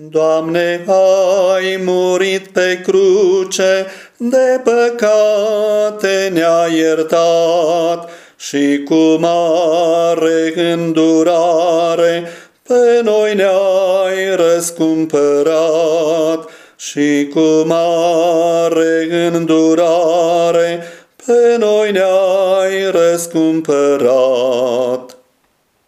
Doamne, ai murit pe cruce, de păcate ne-ai iertat și cu mare îndurare pe noi ne-ai răscumpărat și cu mare îndurare pe noi ne-ai răscumpărat.